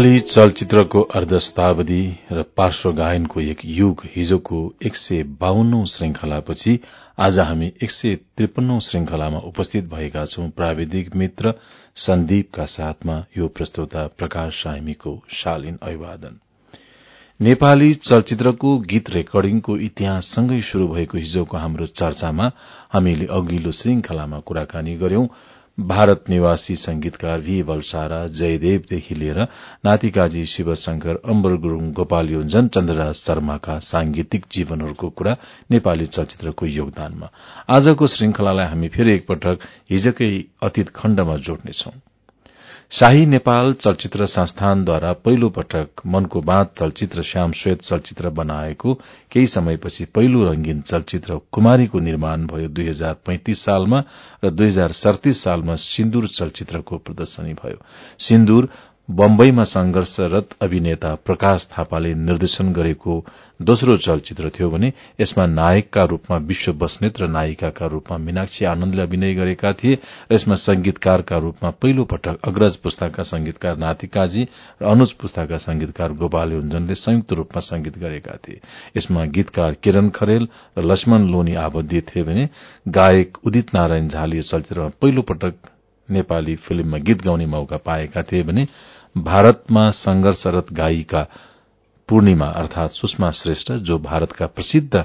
नेपाली चलचित्रको अर्धशतावधि र पार्श्व गायनको एक युग हिजोको एक सय बाहन्नौ श्रृंखलापछि आज हामी एक सय त्रिपन्नौ श्रृंखलामा उपस्थित भएका छौं प्राविधिक मित्र सन्दीपका साथमा यो प्रस्तोता प्रकाश साइमीको शालीन अभिवादन। नेपाली चलचित्रको गीत रेकर्डिङको इतिहाससँगै शुरू भएको हिजोको हाम्रो चर्चामा हामीले अघिल्लो श्रृंखलामा कुराकानी गर्यौं भारत निवासी संगीतकार वी वलसारा जयदेवदेखि लिएर नातिकाजी शिवशंकर अम्बर गुरूङ गोपाल योन्जन चन्द्रराज शर्माका सांगीतिक जीवनहरूको कुरा नेपाली चलचित्रको योगदानमा। आजको श्रृंखलालाई हामी फेरि एकपटक हिजकै अतीत खण्डमा जोड्नेछौं। शाही नेपाल चलचित्र संस्थानद्वारा पहिलो पटक मनको बाँध चलचित्र श्याम श्वेत चलचित्र बनाएको केही समयपछि पहिलो रंगीन चलचित्र कुमारीको निर्माण भयो दुई हजार पैंतिस सालमा र दुई हजार सड़तीस सालमा सिन्दूर चलचित्रको प्रदर्शनी भयो। सिन्दूर बम्बईमा संघर्षरत अभिनेता प्रकाश थापाले निर्देशन गरेको दोस्रो चलचित्र थियो भने यसमा नायकका रूपमा विश्व बस्नेत र नायिकाका रूपमा मीनाक्षी आनन्दले अभिनय गरेका थिए र यसमा संगीतकारका रूपमा पहिलो पटक अग्रज पुस्ताका संगीतकार नातिकाजी र अनुज पुस्ताका संगीतकार गोपाल योन्जनले संयुक्त रूपमा संगीत गरेका थिए। यसमा गीतकार किरण खरेल र लक्ष्मण लोनी आबद्ध थिए भने गायक उदित नारायण झाले यो चलचित्रमा पहिलो पटक नेपाली फिल्ममा गीत गाउने मौका पाएका थिए भने भारतमा संघर्षरत गायिका पूर्णिमा अर्थात सुषमा श्रेष्ठ जो भारतका प्रसिद्ध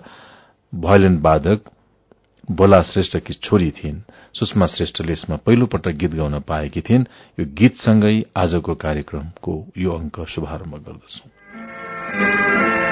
भयोलिन वादक भोला श्रेष्ठकी छोरी थिइन्। सुषमा श्रेष्ठले यसमा पहिलो पटक गीत गाउन पाएकी थिइन्। यो गीतसँगै आजको कार्यक्रमको यो अंक शुभारम्भ गर्दछौं।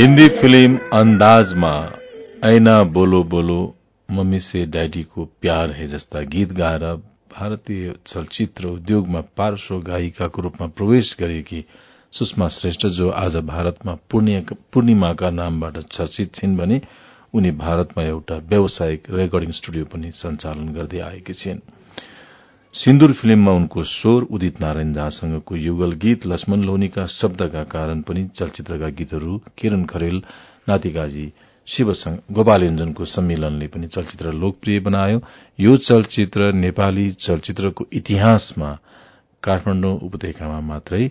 हिन्दी फिल्म अन्दाजमा ऐना बोलो बोलो मम्मी से ड्याडीको प्यार है जस्ता गीत गाएर भारतीय चलचित्र उद्योगमा पार्श्व गायिकाको रूपमा प्रवेश गरेकी सुषमा श्रेष्ठ जो आज भारतमा पूर्णिमाका नामबाट चर्चित छिन् भने उनी भारतमा एउटा व्यावसायिक रेकर्डिङ स्टुडियो पनि सञ्चालन गर्दै आएकी छिन्। सिन्दूर फिल्ममा उनको स्वर उदित नारायण झासँगको युगल गीत लक्ष्मण लोनीका शब्दका कारण पनि चलचित्रका गीतहरू किरण खरेल नातिकाजी शिवसँग गोपालञ्जनको सम्मेलनले पनि चलचित्र लोकप्रिय बनायो। यो चलचित्र नेपाली चलचित्रको इतिहासमा काठमाडौँ उपत्यकामा मात्रै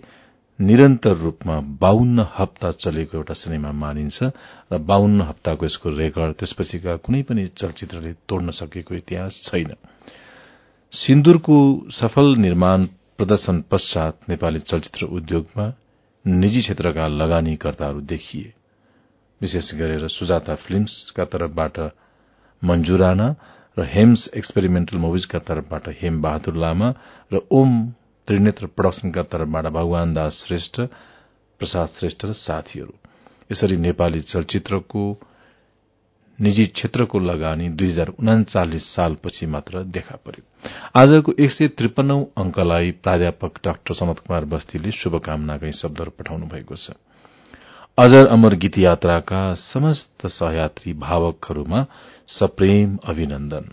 निरन्तर रूपमा बाहन्न हप्ता चलेको एउटा सिनेमा मानिन्छ र बाहन्न हप्ताको यसको रेकर्ड त्यसपछिका कुनै पनि चलचित्रले तोड्न सकेको इतिहास छैन। सिन्दूरको सफल निर्माण प्रदर्शन पश्चात नेपाली चलचित्र उद्योगमा निजी क्षेत्रका लगानीकर्ताहरू देखिए। विशेष गरेर सुजाता फिल्मसका तर्फबाट मंजू राणा र हेम्स एक्सपेरिमेन्टल मुभिजका तर्फबाट हेम बहादुर लामा र ओम त्रिनेत्र प्रोडक्सनका तर्फबाट भगवान दास श्रेष्ठ प्रसाद श्रेष्ठ र साथीहरू। यसरी नेपाली चलचित्रको निजी क्षेत्रको लगानी दुई हजार उनाचालिस सालपछि मात्र देखा पर्यो। आजको एक सय त्रिपन्नौ अंकलाई प्राध्यापक डाक्टर सनत कुमार बस्तीले शुभकामनाकै शब्दहरू पठाउनु भएको छ। अजर अमर गीत यात्राका समस्त सहयात्री भावकहरूमा सप्रेम अभिनन्दन।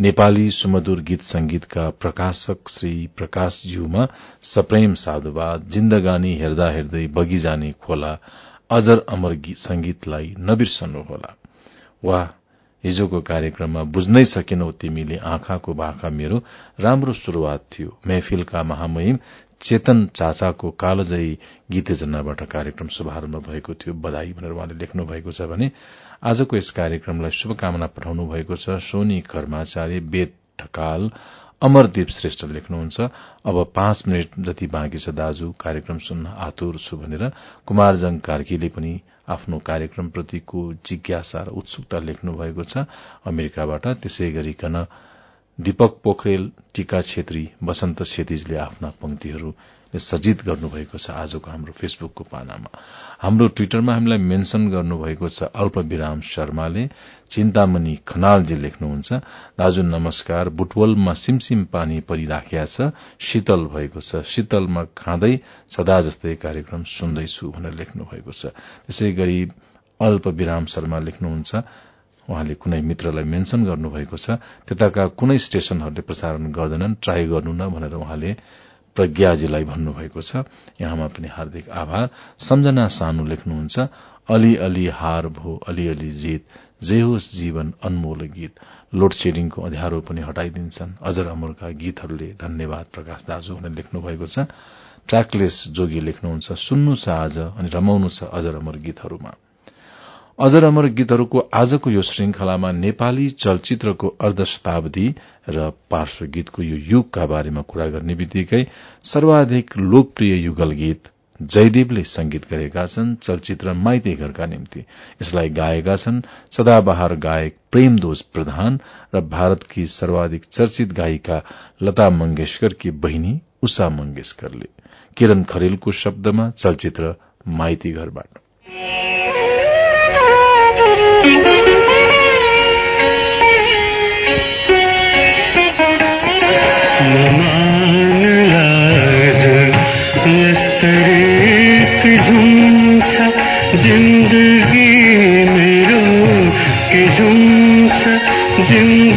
नेपाली सुमधुर गीत संगीतका प्रकाशक श्री प्रकाश ज्यूमा सप्रेम साधुवाद जिन्दगानी हेर्दा हेर्दै बगिजाने खोला अजर अमर संगीतलाई नबिर्सनुहोला। वा हिजोको कार्यक्रममा बुझ्नै सकेनौ तिमीले आँखाको भाखा मेरो राम्रो शुरूआत थियो। मेहफिलका महामहिम चेतन चाचाको कालजयी गीतेजनाबाट कार्यक्रम शुभारम्भ भएको थियो। बधाई भनेर उहाँले लेख्नु भएको छ भने आजको यस कार्यक्रमलाई शुभकामना पठाउनु भएको छ। सोनी कर्माचार्य बेद ढकाल अमरदीप श्रेष्ठ लेख्नुहुन्छ। अब पाँच मिनट जति बाँकी छ दाजु कार्यक्रम सुन्न आतुर छु भनेर कुमारजङ कार्कीले पनि आफ्नो कार्यक्रमप्रतिको जिज्ञासा र उत्सुकता लेख्नु भएको छ। अमेरिकाबाट त्यसै गरिकन दीपक पोखरेल टीका छेत्री वसन्त क्षतिजले आफ्ना पंक्तिहरू सजित गर्नुभएको छ आजको हाम्रो फेसबुकको पानामा। हाम्रो ट्विटरमा हामीलाई मेन्शन गर्नुभएको छ अल्प विराम शर्माले चिन्तामणि खनालजी लेख्नुहुन्छ दाजु नमस्कार बुटवलमा सिमसिम पानी परिराखेका छ शीतल भएको छ शीतलमा खाँदै सदा जस्तै कार्यक्रम सुन्दैछु भनेर लेख्नु भएको छ। त्यसै गरी अल्प विराम शर्मा लेख्नुहुन्छ उहाँले कुनै मित्रलाई मेन्शन गर्नुभएको छ त्यताका कुनै स्टेशनहरूले प्रसारण गर्दैनन् ट्राई गर्नु न भनेर उहाँले प्रज्ञाजीलाई भन्नुभएको छ। यहाँमा पनि हार्दिक आभार। सम्झना सानु लेख्नुहुन्छ अलि अलि हार भो अलि अलि जीत जे होस् जीवन अनमोल गीत। लोड सेडिङको अध्यारो पनि हटाइदिन्छन्। अजर अमरका गीतहरूले धन्यवाद प्रकाश दाजु भनेर लेख्नु भएको छ। ट्र्याकलेस जोगी लेख्नुहुन्छ सुन्नु छ आज अनि रमाउनु छ अजर अमर गीतहरूमा। अजर अमर गीतहरूको आजको यो श्रृंखलामा नेपाली चलचित्रको अर्ध शताब्दी र पार्श्व गीतको यो युगका बारेमा कुरा गर्ने बित्तिकै सर्वाधिक लोकप्रिय युगल गीत जयदेवले संगीत गरेका छन् चलचित्र माइते घरका निम्ति। यसलाई गाएका छन् सदाबहार गायक प्रेमदोज प्रधान र भारतकी सर्वाधिक चर्चित गायिका लता मंगेशकरकी बहिनी उषा मंगेशकरले। किरण खरेलको शब्दमा चलचित्र माइती घरबाट जिन्दगी मेरो के झुम्छ जिन्दगी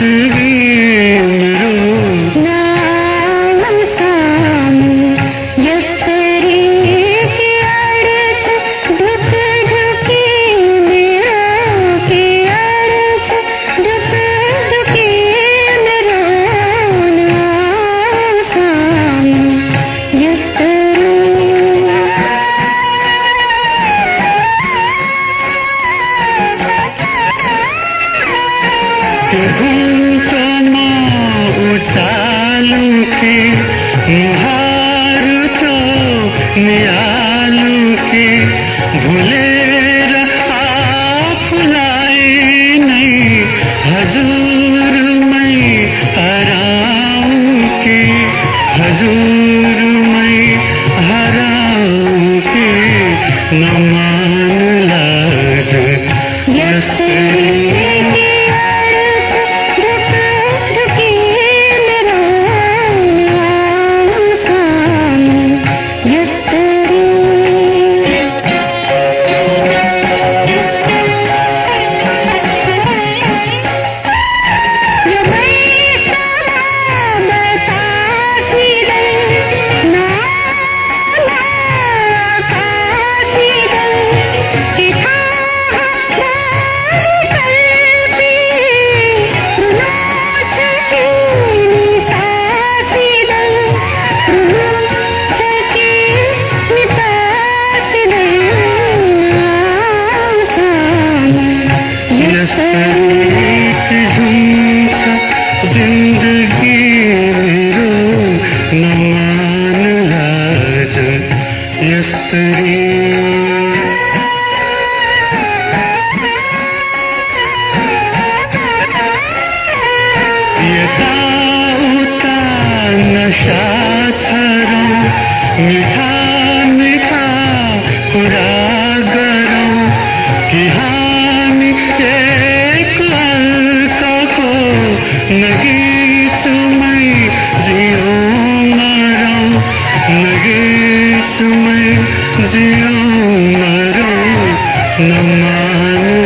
नमान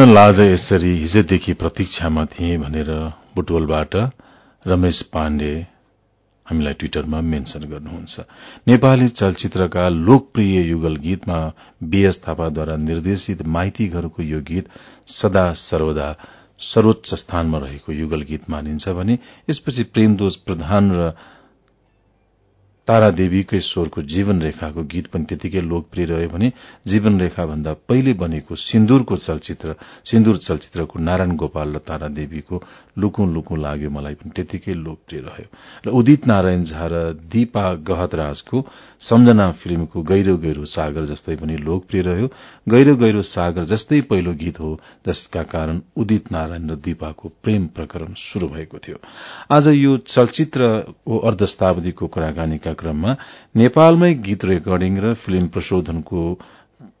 लाज यसरी हिजोदेखि प्रतीक्षामा थिए भनेर बुटवलबाट रमेश पाण्डे हामीलाई ट्विटरमा मेन्शन गर्नुहुन्छ। नेपाली चलचित्रका लोकप्रिय युगल गीतमा बीएस थापाद्वारा निर्देशित माइती घरको यो गीत सदा सर्वदा सर्वोच्च स्थानमा रहेको युगल गीत मानिन्छ भने यसपछि प्रेमदोष प्रधान र तारादेवीकै स्वरको जीवन रेखाको गीत पनि त्यतिकै लोकप्रिय रह्यो भने जीवन रेखा भन्दा पहिले बनेको सिन्दूरको चलचित्र सिन्दूर चलचित्रको नारायण गोपाल र तारादेवीको लुकु लुकु लाग्यो मलाई पनि त्यतिकै लोकप्रिय रह्यो। र उदित नारायण झा र दीपा गहतराजको सम्झना फिल्मको गहिरो गहिरो सागर जस्तै पनि लोकप्रिय रह्यो। गहिरो गहिरो सागर जस्तै पहिलो गीत हो जसका कारण उदित नारायण र दीपाको प्रेम प्रकरण शुरू भएको थियो। आज यो चलचित्रको अर्धशताब्दीको कुराकानीका क्रममा नेपालमै गीत रेकर्डिङ र फिल्म प्रशोधनको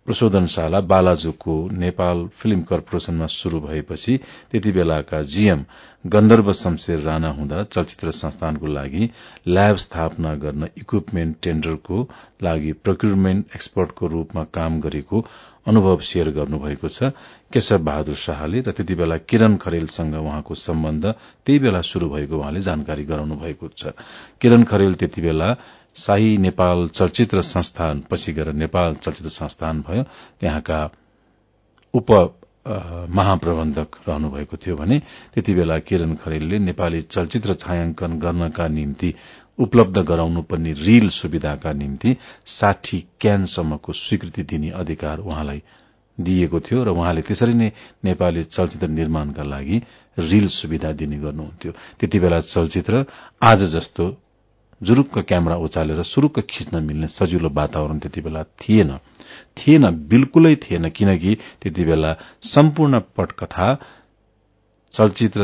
प्रशोधनशाला बालाजुको नेपाल फिल्म कर्पोरेशनमा शुरू भएपछि त्यति बेलाका जीएम गन्धर्व शमशेर राणा हुँदा चलचित्र संस्थानको लागि ल्याब स्थापना गर्न इक्विपमेन्ट टेण्डरको लागि प्रोक्युरमेन्ट एक्सपर्टको रूपमा काम गरेको अनुभव शेयर गर्नुभएको छ। केशव बहादुर शाहले र त्यति बेला किरण खरेलसँग उहाँको सम्बन्ध त्यही बेला शुरू भएको उहाँले जानकारी गराउनु भएको छ। किरण खरेल त्यति बेला शाही नेपाल चलचित्र संस्थान पछि गएर नेपाल चलचित्र संस्थान भयो। त्यहाँका उप महाप्रबन्धक रहनुभएको थियो भने त्यति बेला किरण खरेलले नेपाली चलचित्र छायाङ्कन गर्नका निम्ति उपलब्ध गराउनुपर्ने रील सुविधाका निम्ति साठी क्यानसम्मको स्वीकृति दिने अधिकार उहाँलाई दिएको थियो र उहाँले त्यसरी नै नेपाली चलचित्र निर्माणका लागि रील सुविधा दिने गर्नुहुन्थ्यो। त्यति बेला चलचित्र आज जस्तो जुरुक्क क्यामेरा उचालेर सुरुक्क खिच्न मिल्ने सजिलो वातावरण त्यति बेला थिएन। थिएन बिल्कुलै थिएन किनकि त्यति बेला सम्पूर्ण पटकथा चलचित्र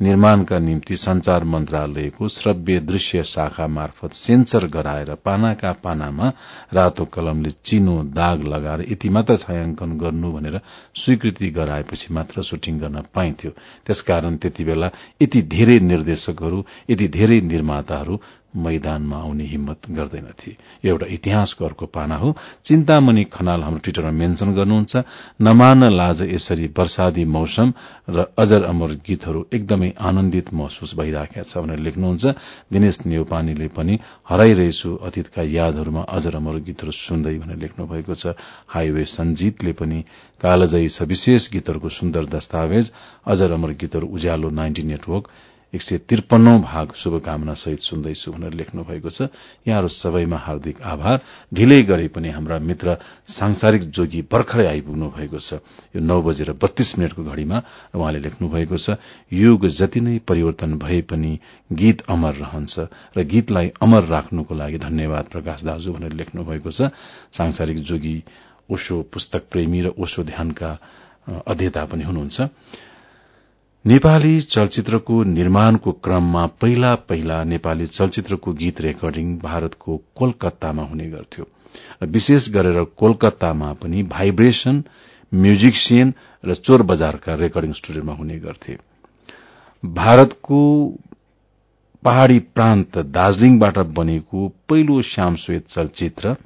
निर्माणका निम्ति संचार मन्त्रालयको श्रव्य दृश्य शाखा मार्फत सेन्सर गराएर पानाका पानामा रातो कलमले चिनो दाग लगाएर यति मात्र छायाङ्कन गर्नु भनेर स्वीकृति गराएपछि मात्र शुटिङ गर्न पाइन्थ्यो। त्यसकारण त्यति बेला यति धेरै निर्देशकहरू यति धेरै निर्माताहरू मैदानमा आउने हिम्मत गर्दैनथे एउटा इतिहासको अर्को पाना हो। चिन्तामणि खनाल हाम्रो ट्विटरमा मेन्शन गर्नुहुन्छ नमान लाज यसरी वर्षादी मौसम र अजर अमर गीतहरू एकदमै आनन्दित महसुस भइराखेका छ भनेर लेख्नुहुन्छ। दिनेश नेउपानीले पनि हराइरहेछु अतीतका यादहरूमा अजर अमर गीतहरू सुन्दै भनेर लेख्नु भएको छ। हाइवे सञ्जीतले पनि कालजयी सविशेष गीतहरूको सुन्दर दस्तावेज अजर अमर गीतहरू उज्यालो नाइन्टी नेटवर्क एक सय त्रिपन्नौ भाग शुभकामना सहित सुन्दैछु भनेर लेख्नु भएको छ। यहाँहरू सबैमा हार्दिक आभार। ढिलै गरे पनि हाम्रा मित्र सांसारिक जोगी भर्खरै आइपुग्नु भएको छ। यो नौ बजेर बत्तीस मिनटको घड़ीमा उहाँले लेख्नु भएको छ युग जति नै परिवर्तन भए पनि गीत अमर रहन्छ र गीतलाई अमर राख्नुको लागि धन्यवाद प्रकाश दाजु भनेर लेख्नु भएको छ। सांसारिक जोगी ओशो पुस्तक प्रेमी र ओशो ध्यानका अध्येता पनि हुनुहुन्छ। नेपाली चलचित्रको निर्माणको क्रममा पहिला पहिला नेपाली चलचित्रको गीत रेकर्डिङ भारतको कोलकातामा हुने गर्थ्यो। विशेष गरेर कोलकातामा पनि भाइब्रेशन म्युजिसियन र चोर बजारका रेकर्डिङ स्टुडियोमा हुने गर्थे। भारतको पहाड़ी प्रान्त दार्जीलिङबाट बनेको पहिलो श्यामश्वेत चलचित्र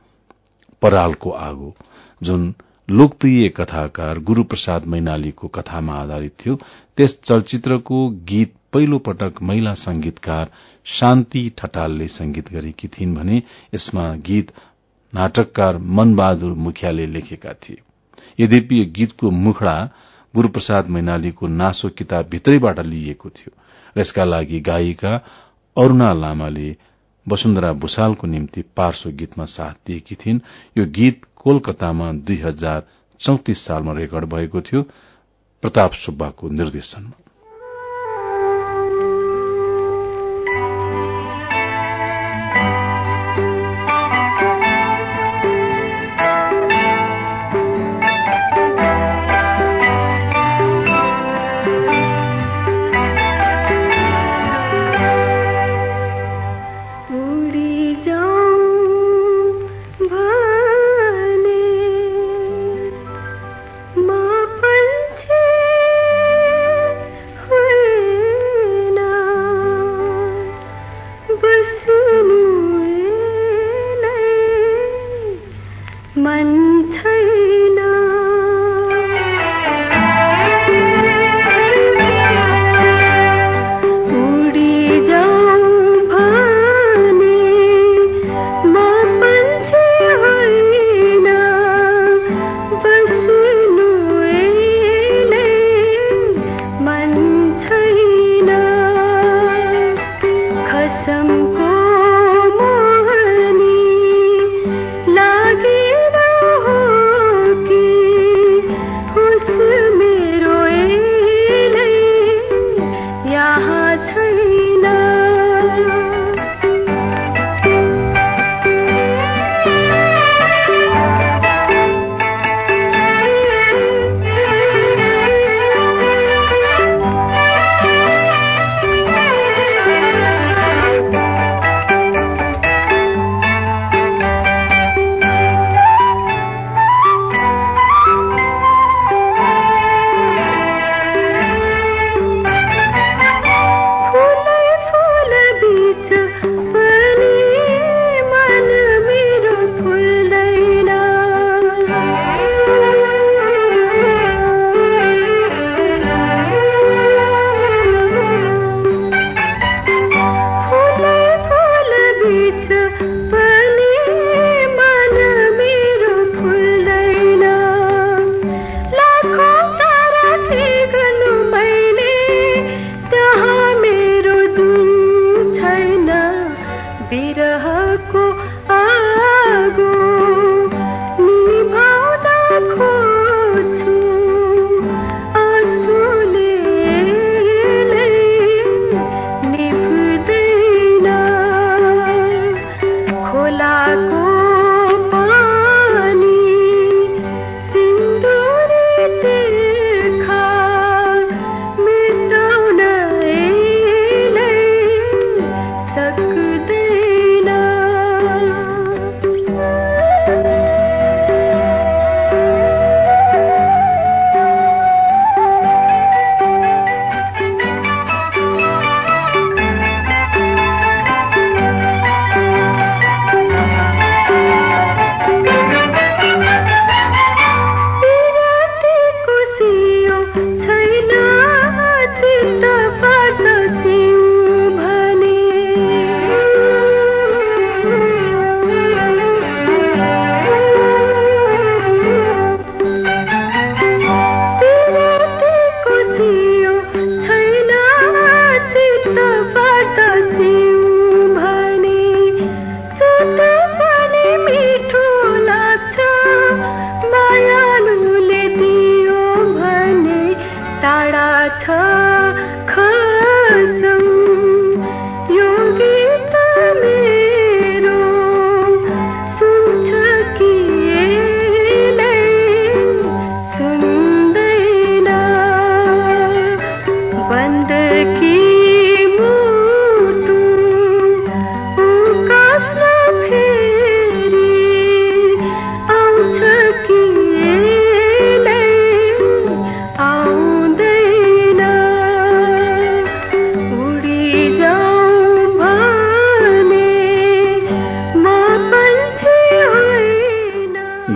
परालको आगो जुन लोकप्रिय कथाकार गुरूप्रसाद मैनालीको कथामा आधारित थियो। त्यस चलचित्रको गीत पहिलो पटक महिला संगीतकार शान्ति ठटालले संगीत गरेकी थिइन् भने यसमा गीत नाटककार मनबहादुर मुखियाले लेखेका थिए। यद्यपि यो गीतको मुखड़ा गुरूप्रसाद मैनालीको नासो किताब भित्रैबाट लिइएको थियो र यसका लागि गायिका अरूणा लामाले वसुन्धरा भूषालको निम्ति पार्श्व गीतमा साथ दिएकी थिइन्। यो गीत कोलकातामा दुई हजार चौतिस सालमा रेकर्ड भएको थियो। प्रताप सुब्बाको निर्देशनमा।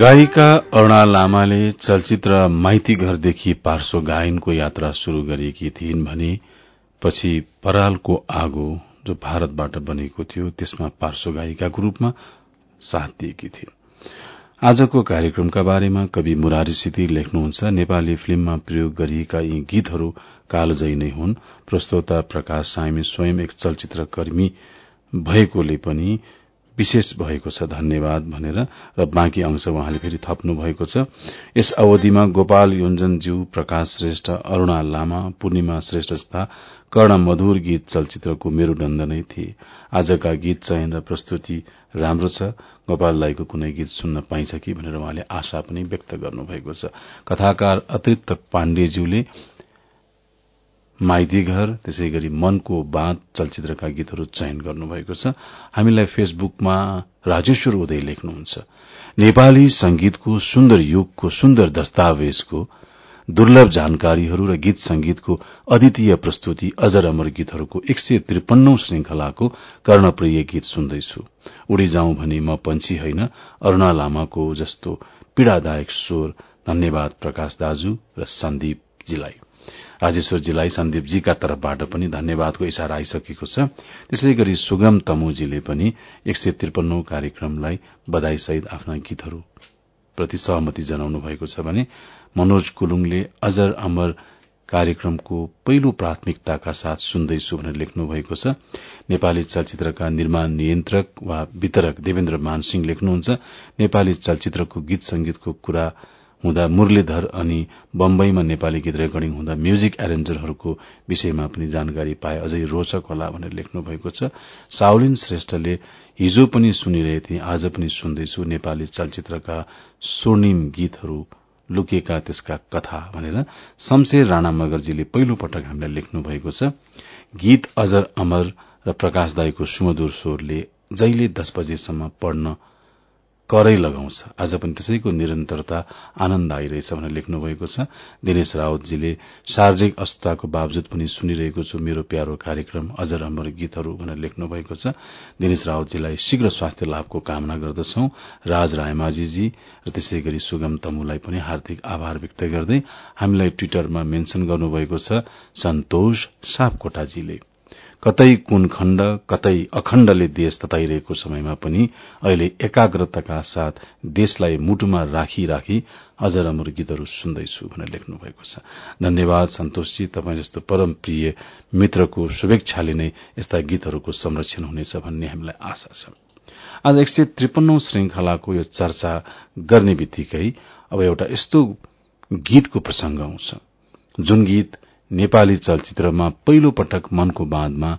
गायिका अरूणा लामाले चलचित्र माइती घरदेखि पार्श्व गायनको यात्रा शुरू गरेकी थिइन् भने पछि परालको आगो जो भारतबाट बनेको थियो त्यसमा पार्श्व गायिकाको रूपमा साथ दिएकी थिइन्। आजको कार्यक्रमका बारेमा कवि मुरारी सिति लेख्नुहुन्छ। नेपाली फिल्ममा प्रयोग गरिएका यी गीतहरू कालजयी नै हुन्। प्रस्तोता प्रकाश सामी स्वयं एक चलचित्रकर्मी भएकोले पनि विशेष भएको छ धन्यवाद भनेर र बाँकी अंश उहाँले फेरि थप्नु भएको छ। यस अवधिमा गोपाल योन्जनज्यू प्रकाश श्रेष्ठ अरूणा लामा पूर्णिमा श्रेष्ठ जस्ता कर्ण मधुर गीत चलचित्रको मेरूदण्ड नै थिए। आजका गीत चयन र प्रस्तुति राम्रो छ। गोपाल दाईको कुनै गीत सुन्न पाइन्छ कि भनेर उहाँले आशा पनि व्यक्त गर्नुभएको छ। कथाकार अतिरिक्त पाण्डेज्यूले माइती घर त्यसै गरी मनको बाँध चलचित्रका गीतहरू चयन गर्नुभएको छ। हामीलाई फेसबुकमा राजेश्वर उदय लेख्नुहुन्छ। नेपाली संगीतको सुन्दर युगको सुन्दर दस्तावेजको दुर्लभ जानकारीहरू र गीत संगीतको अद्वितीय प्रस्तुति अजर अमर गीतहरूको एक सय त्रिपन्नौ श्रृंखलाको कर्णप्रिय गीत सुन्दैछु। उडी जाउँ भने म पंक्षी होइन अरूणा लामाको जस्तो पीड़ादायक स्वर धन्यवाद प्रकाश दाजु र सन्दीपजीलाई। राजेश्वरजीलाई सन्दीपजीका तर्फबाट पनि धन्यवादको इशारा आइसकेको छ। त्यसै गरी सुगम तमुजीले पनि एक सय त्रिपन्नौ कार्यक्रमलाई बधाईसहित आफ्ना गीतहरू प्रति सहमति जनाउनु भएको छ भने मनोज कुलुङले अजर अमर कार्यक्रमको पहिलो प्राथमिकताका साथ सुन्दैछु भनेर लेख्नु भएको छ। नेपाली चलचित्रका निर्माण नियन्त्रक वा वितरक देवेन्द्र मानसिंह लेख्नुहुन्छ। नेपाली चलचित्रको गीत संगीतको कुरा हुँदा मुरलीधर अनि बम्बईमा नेपाली गीत रेकर्डिङ हुँदा म्युजिक एरेन्जरहरूको विषयमा पनि जानकारी पाए अझै रोचक होला भनेर लेख्नु भएको छ। साउलिन श्रेष्ठले हिजो पनि सुनिरहेथे आज पनि सुन्दैछु नेपाली चलचित्रका स्वर्णिम गीतहरू लुकेका त्यसका कथा भनेर। शमशेर राणा मगरजीले पहिलो पटक हामीलाई लेख्नु भएको छ। गीत अजर अमर र प्रकाश दाईको सुमधुर स्वरले जहिले दस बजेसम्म पढ्न करै लगाउँछ। आज पनि त्यसैको निरन्तरता आनन्द आइरहेछ भनेर लेख्नु भएको छ। दिनेश रावतजीले शारीरिक अस्वस्थताको बावजुद पनि सुनिरहेको छु। मेरो प्यारो कार्यक्रम अजर अमर गीतहरू भनेर लेख्नु भएको छ। दिनेश रावतजीलाई शीघ्र स्वास्थ्य लाभको कामना गर्दछौ। राज रायमाझीजी र त्यसै गरी सुगम तमुलाई पनि हार्दिक आभार व्यक्त गर्दै हामीलाई ट्विटरमा मेन्शन गर्नुभएको छ। सन्तोष सापकोटाजीले। कतै कुन खण्ड कतै अखण्डले देश तताइरहेको समयमा पनि अहिले एकाग्रताका साथ देशलाई मुटुमा राखी राखी अझ राम्रो गीतहरू सुन्दैछु भनेर लेख्नु भएको छ। धन्यवाद सन्तोषजी तपाईँ जस्तो परम प्रिय मित्रको शुभेच्छाले नै यस्ता गीतहरूको संरक्षण हुनेछ भन्ने हामीलाई आशा छ। आज एक सय त्रिपन्नौ श्रृंखलाको यो चर्चा गर्ने बित्तिकै अब एउटा यस्तो गीतको प्रसंग आउँछ। जुन गीत नेपाली चलचित्रमा पहिलो पटक मनको बाँधमा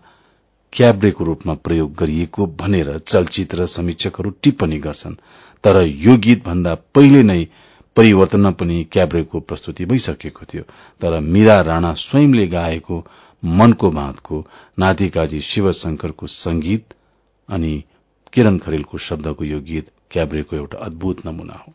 क्याब्रेको रूपमा प्रयोग गरिएको भनेर चलचित्र समीक्षकहरू टिप्पणी गर्छन्। तर यो गीत भन्दा पहिले नै परिवर्तनमा पनि क्याब्रेको प्रस्तुति भइसकेको थियो। तर मीरा राणा स्वयंले गाएको मनको बाँधको नातिकाजी शिवशंकरको संगीत अनि किरण खरेलको शब्दको यो गीत क्याब्रेको एउटा अद्भुत नमूना हो।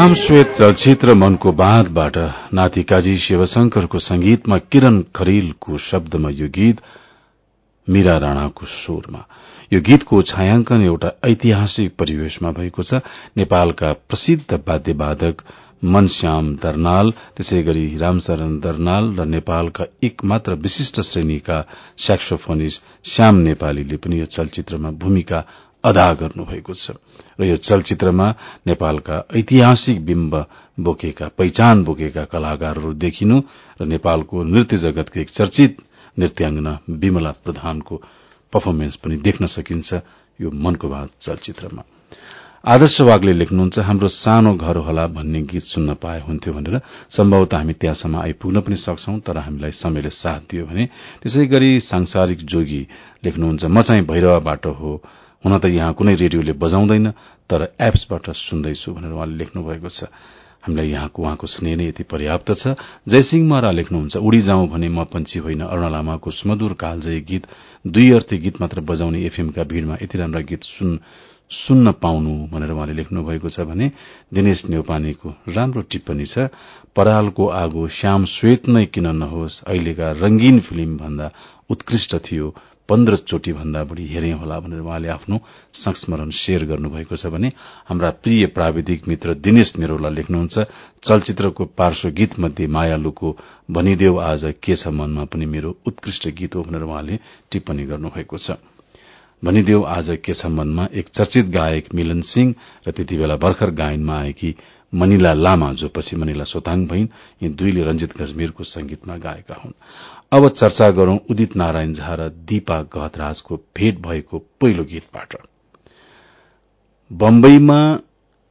श्याम श्वेत चलचित्र मनको बाँधबाट नाति काजी शिवशंकरको संगीतमा किरण खरेलको शब्दमा यो गीत मीरा राणाको स्वरमा। यो गीतको छायाङ्कन एउटा ऐतिहासिक परिवेशमा भएको छ। नेपालका प्रसिद्ध वाद्यवादक मनश्याम दर्नाल त्यसै गरी रामशरण दर्नाल र नेपालका एकमात्र विशिष्ट श्रेणीका स्याक्सोफोनिस्ट श्याम नेपालीले पनि यो चलचित्रमा भूमिका अदा गर्नुभएको छ। र यो चलचित्रमा नेपालका ऐतिहासिक बिम्ब बोकेका पहिचान बोकेका कलाकारहरू देखिनु र नेपालको नृत्य जगतको एक चर्चित नृत्याङ्गना विमला प्रधानको पर्फर्मेन्स पनि देख्न सकिन्छ यो मनको बात चलचित्रमा। आदर्श वागले लेख्नुहुन्छ हाम्रो सानो घर होला भन्ने गीत सुन्न पाए हुन्थ्यो भनेर। सम्भवतः हामी त्यहाँसम्म आइपुग्न पनि सक्छौ तर हामीलाई समयले साथ दियो भने। त्यसै गरी सांसारिक जोगी लेख्नुहुन्छ म चाहिँ भैरवाबाट हो। हुन त यहाँ कुनै रेडियोले बजाउँदैन तर एप्सबाट सुन्दैछु भनेर उहाँले लेख्नु भएको छ। हामीलाई यहाँको उहाँको स्नेह नै यति पर्याप्त छ। जयसिंह महरा लेख्नुहुन्छ उडी जाउँ भने म पन्छी होइन। अरूण लामाको सुमधुर कालजयी गीत दुई अर्थी गीत मात्र बजाउने एफएमका भीड़मा यति राम्रा गीत सुन्न पाउनु भनेर उहाँले लेख्नु भएको छ भने दिनेश नेउपानेको राम्रो टिप्पणी छ परालको आगो श्याम श्वेत नै किन नहोस् अहिलेका रंगीन फिल्म भन्दा उत्कृष्ट थियो। पन्ध्र चोटि भन्दा बढ़ी हेरे होला भनेर उहाँले आफ्नो संस्मरण शेयर गर्नुभएको छ भने हाम्रा प्रिय प्राविधिक मित्र दिनेश नेरोला लेख्नुहुन्छ चलचित्रको पार्श्व गीत मध्ये मायालुको भनिदेव आज के छ मनमा पनि मेरो उत्कृष्ट गीत हो भनेर उहाँले टिप्पणी गर्नुभएको छ। भनिदेव आज के छ मनमा एक चर्चित गायक मिलन सिंह र त्यति बेला भर्खर गायनमा आएकी मनिला लामा जो पछि मनिला सोताङ भइन् यी दुईले रंजित गजमेरको संगीतमा गाएका हुन्। अब चर्चा गरौं उदित नारायण झा र दीपा गहतराजको भेट भएको पहिलो गीतबाट। बम्बईमा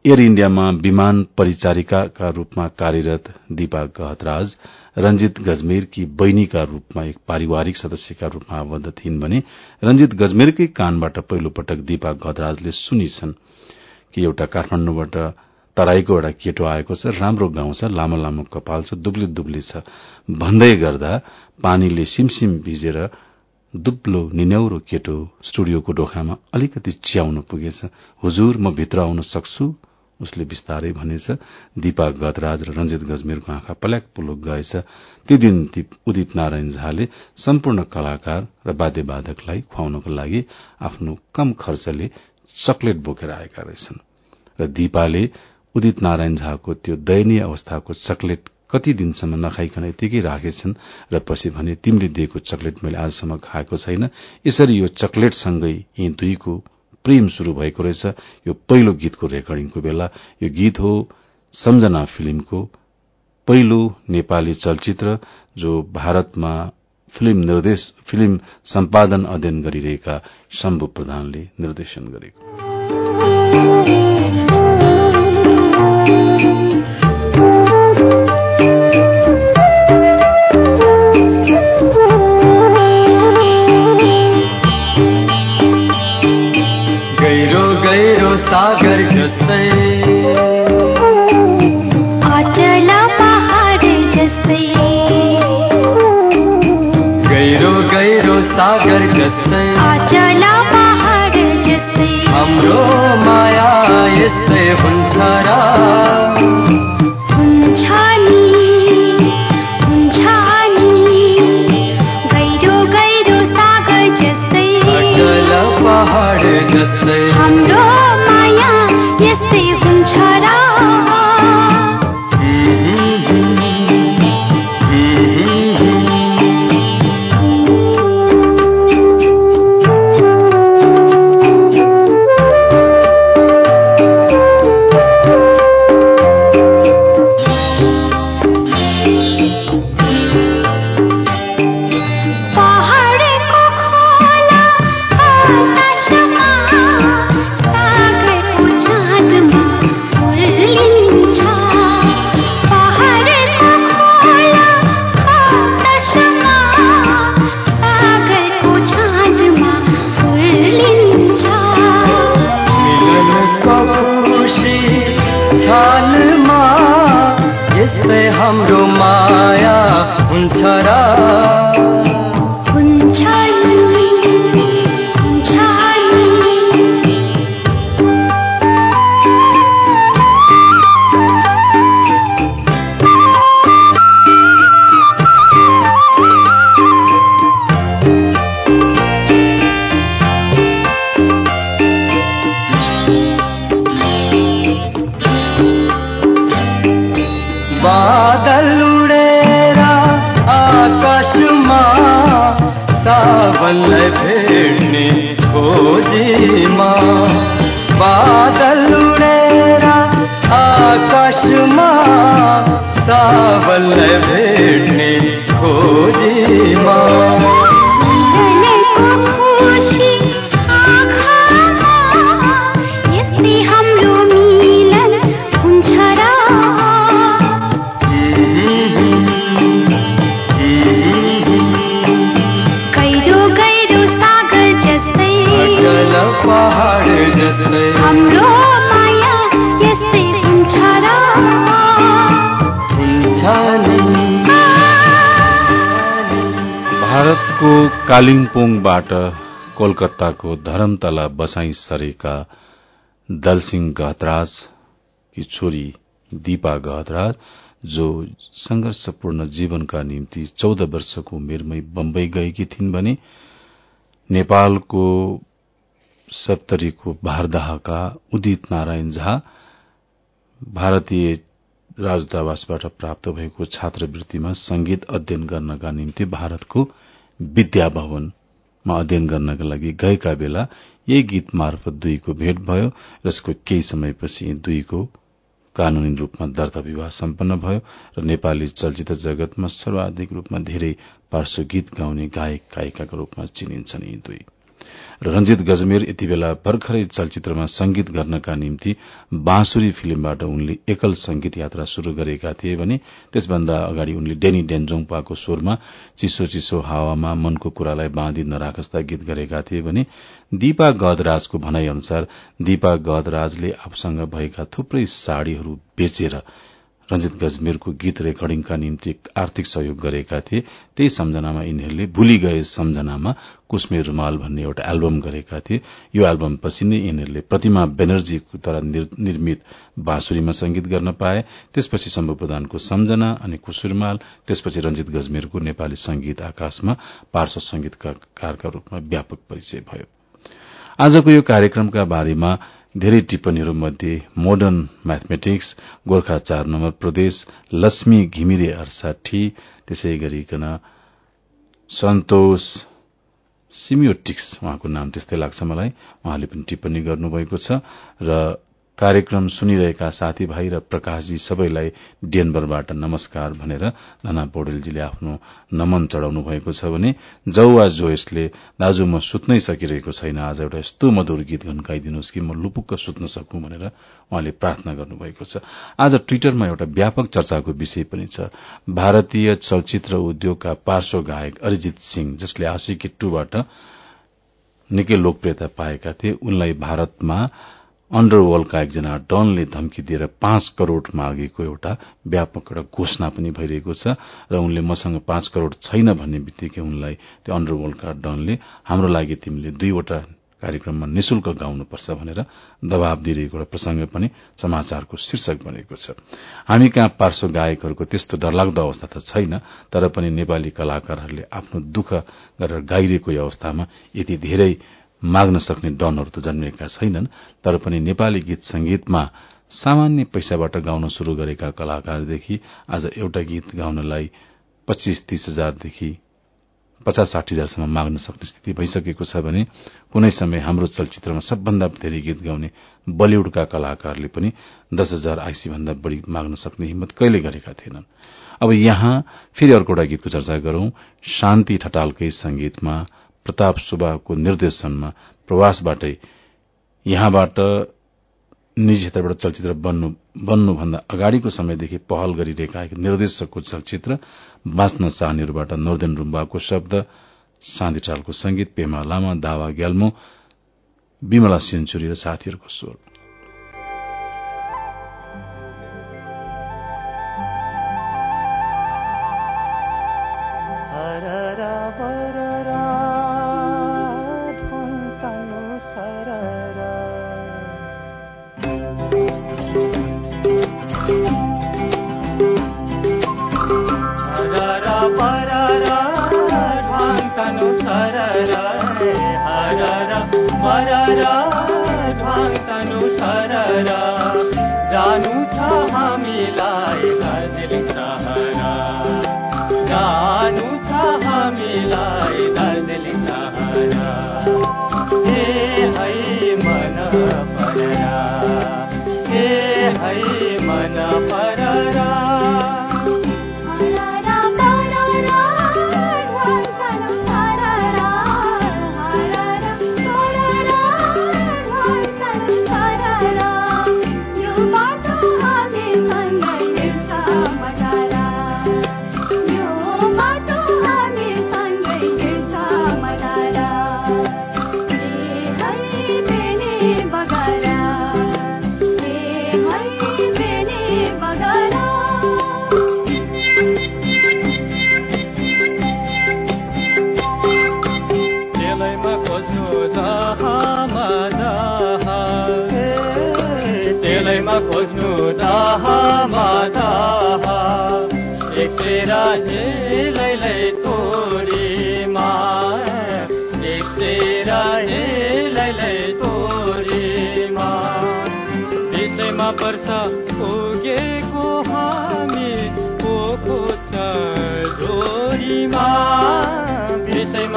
एयर इण्डियामा विमान परिचारिकाका रूपमा कार्यरत दीपा गहतराज रंजित गजमेरकी बहिनीका रूपमा एक पारिवारिक सदस्यका रूपमा आबद्ध थिइन् भने रंजित गजमेरकै कानबाट पहिलो पटक दीपा गहतराजले सुनिछन् कि एउटा काठमाण्डुबाट तराईको एउटा केटो आएको छ राम्रो गाउँ छ लामो लामो कपाल छ दुब्ली दुब्ली छ। भन्दै गर्दा पानीले सिमसिम भिजेर दुब्लो निन्याउरो केटो स्टुडियोको ढोकामा अलिकति च्याउन पुगेछ। हुजूर म भित्र आउन सक्छु? उसले विस्तारै भनेछ। दीपा गतराज र रंजित गजमेरको आँखा पल्याक पुलुक गएछ। ती दिन उदित नारायण झाले सम्पूर्ण कलाकार र वाद्यवादकलाई खुवाउनको लागि आफ्नो कम खर्चले चकलेट बोकेर आएका रहेछन्। र दीपाले उदित नारायण झाको त्यो दयनीय अवस्थाको चकलेट कति दिनसम्म नखाइकन यतिकै राखेछन् र पछि भने तिमीले दिएको चकलेट मैले आजसम्म खाएको छैन। यसरी यो चकलेटसँगै यी दुईको प्रेम शुरू भएको रहेछ। यो पहिलो गीतको रेकर्डिङको बेला यो गीत हो सम्झना फिल्मको पहिलो नेपाली चलचित्र जो भारतमा फिल्म निर्देश फिल्म सम्पादन अध्ययन गरिरहेका शम्भु प्रधानले निर्देशन गरेको। पहाड जस्तै सावनलाई कालिम्पोङबाट कोलकाताको धरमतला बसाई सरेका दलसिंह गहतराजकी छोरी दीपा गहतराज जो संघर्षपूर्ण जीवनका निम्ति चौध वर्षको उमेरमै बम्बई गएकी थिइन् भने नेपालको सप्तरीको भारदाहका उदित नारायण झा भारतीय राजदूतावासबाट प्राप्त भएको छात्रवृत्तिमा संगीत अध्ययन गर्नका निम्ति भारतको विद्या भवनमा अध्ययन गर्नका लागि गएका बेला यही गीत मार्फत दुईको भेट भयो र यसको केही समयपछि दुईको कानूनी रूपमा दर्ता विवाह सम्पन्न भयो र नेपाली चलचित्र जगतमा सर्वाधिक रूपमा धेरै पार्श्व गीत गाउने गायक गायिकाका रूपमा चिनिन्छन् यी दुई। रंजित गजमेर यति बेला भर्खरै चलचित्रमा संगीत गर्नका निम्ति बाँसुरी फिल्मबाट उनले एकल संगीत यात्रा शुरू गरेका थिए भने त्यसभन्दा अगाडि उनले डेनी डेन्जोङपाको स्वरमा चिसो चिसो हावामा मनको कुरालाई बाँधी नराखस्ता गीत गरेका थिए भने दीपा गदराजको भनाई अनुसार दीपा गदराजले आफूसँग भएका थुप्रै साड़ीहरू बेचेर रञ्जित गजमेरको गीत रेकर्डिङका निम्ति आर्थिक सहयोग गरेका थिए। त्यही सम्झनामा यिनीहरूले भूलि गए सम्झनामा कुस्मे रूमाल भन्ने एउटा एल्बम गरेका थिए। यो एल्बमपछि नै यिनीहरूले प्रतिमा बेनर्जीद्वारा निर्मित बाँसुरीमा संगीत गर्न पाए। त्यसपछि शम्भु प्रधानको सम्झना अनि कुसुरमाल त्यसपछि रञ्जित गजमेरको नेपाली संगीत आकाशमा पार्श्व संगीतकारका रूपमा व्यापक परिचय भयो। आजको यो कार्यक्रमका बारेमा धेरै टिप्पणीहरू मध्ये मोडर्न म्याथमेटिक्स गोर्खा चार नम्बर प्रदेश लक्ष्मी घिमिरे अडसाठी त्यसै गरिकन सन्तोष सिमियोटिक्स उहाँको नाम त्यस्तै लाग्छ मलाई। उहाँले पनि टिप्पणी गर्नुभएको छ र कार्यक्रम सुनिरहेका साथीभाइ र प्रकाशजी सबैलाई डेनबरबाट नमस्कार भनेर धना पौडेलजीले आफ्नो नमन चढ़ाउनु भएको छ भने जौवा जोयसले दाजु म सुत्नै सकिरहेको छैन आज एउटा यस्तो मधुर गीत घन्काइदिनुहोस् कि म लुपुक्क सुत्न सकूं भनेर उहाँले प्रार्थना गर्नुभएको छ। आज ट्विटरमा एउटा व्यापक चर्चाको विषय पनि छ। भारतीय चलचित्र उद्योगका पार्श्व गायक अरिजित सिंह जसले आशिकी टूबाट निकै लोकप्रियता पाएका थिए उनलाई भारतमा अन्डरवर्ल्डका एकजना डनले धम्की दिएर पाँच करोड़ मागेको एउटा व्यापक एउटा घोषणा पनि भइरहेको छ र उनले मसँग पाँच करोड़ छैन भन्ने बित्तिकै उनलाई त्यो अन्डरवर्ल्डका डनले हाम्रो लागि तिमीले दुईवटा कार्यक्रममा निशुल्क गाउनुपर्छ भनेर दबाव दिइरहेको एउटा प्रसंग पनि समाचारको शीर्षक बनेको छ। हामी कहाँ पार्श्व गायकहरूको त्यस्तो डरलाग्दो अवस्था त छैन तर पनि नेपाली कलाकारहरूले आफ्नो दुःख गरेर गाइरहेको अवस्थामा यति धेरै माग्न सक्ने डनहरू त जन्मिएका छैनन् तर पनि नेपाली गीत संगीतमा सामान्य पैसाबाट गाउन शुरू गरेका कलाकारदेखि आज एउटा गीत गाउनलाई पच्चीस तीस हजारदेखि पचास साठी हजारसम्म माग्न सक्ने स्थिति भइसकेको छ भने कुनै समय हाम्रो चलचित्रमा सबभन्दा धेरै गीत गाउने बलिउडका कलाकारले पनि दस हजार आइसी भन्दा बढ़ी माग्न सक्ने हिम्मत कहिले गरेका थिएनन्। अब यहाँ फेरि अर्को एउटा गीतको चर्चा गरौं। शान्ति ठटालकै संगीतमा प्रताप सुब्बाको निर्देशनमा प्रवासबाटै यहाँबाट निजी क्षेत्रबाट चलचित्र बन्नुभन्दा अगाडिको समयदेखि पहल गरिरहेका निर्देशकको चलचित्र बाँच्न चाहनेहरूबाट नोर्देन रूम्बाको शब्द साँधिटालको संगीत पेमा लामा दावा ग्याल्मो विमला सेन्चुरी र साथीहरूको स्वर।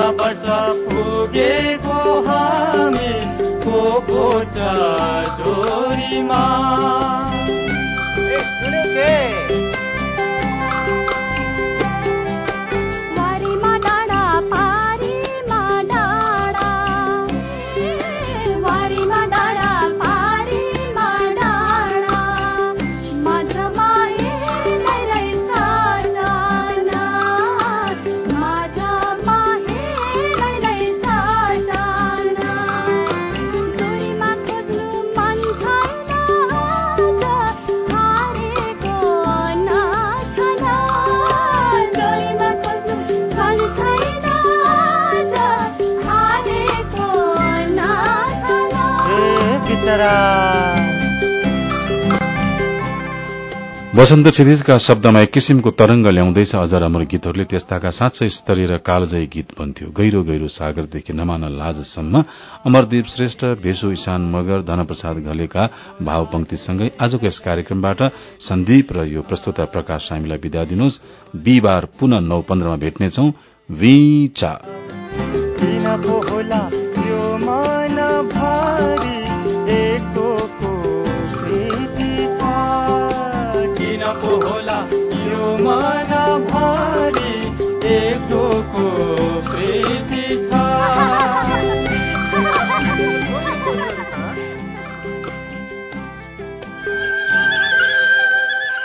내가 벌써 포기고 वसन्त क्षितिजका शब्दमा एक किसिमको तरंग ल्याउँदैछ अजर अमर गीतहरूले। त्यस्ताका साँच्चै स्तरीय र कालजयी गीत बन्थ्यो। गहिरो गहिरो सागरदेखि नमान लाजसम्म अमरदीप श्रेष्ठ भेषो इशान मगर धनप्रसाद घलेका भावपंक्तिसँगै आजको यस कार्यक्रमबाट सन्दीप र यो प्रस्तुता प्रकाश सामीलाई विदा दिनुहोस्। बिहिबार पुनः नौ पन्ध्रमा भेट्नेछौ।